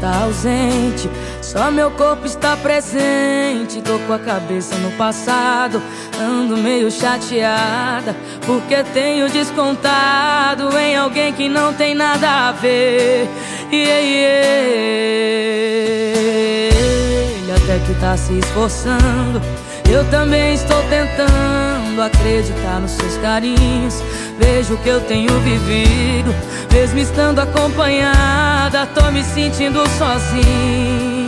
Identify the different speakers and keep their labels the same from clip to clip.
Speaker 1: está ausente, só meu corpo está presente. Tô com a cabeça no passado, ando meio chateada, porque tenho descontado em alguém que não tem nada a ver. Yeah, yeah. Ele até que tá se esforçando, eu também estou tentando acreditar nos seus carinhos. Vejo que eu tenho vivido, mesmo estando acompanhada, tô me sentindo sozinha,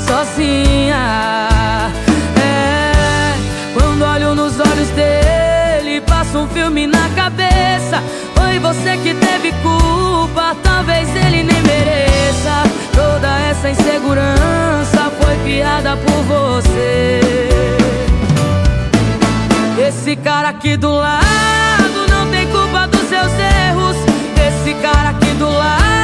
Speaker 1: sozinha. É, quando olho nos olhos dele, passa um filme na cabeça. Foi você que teve culpa, talvez ele nem mereça. Toda essa insegurança foi criada por você. Esse cara aqui do lado ficar aqui do lado.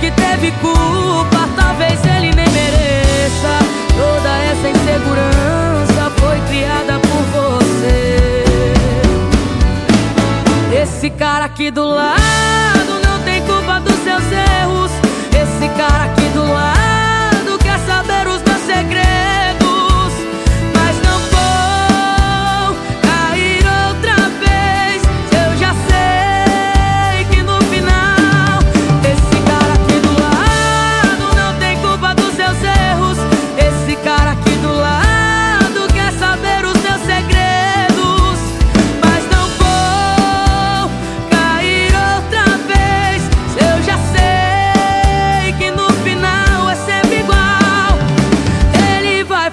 Speaker 1: Que teve culpa, talvez ele nem mereça. Toda essa insegurança foi criada por você. Esse cara aqui do lado não tem culpa dos seus erros.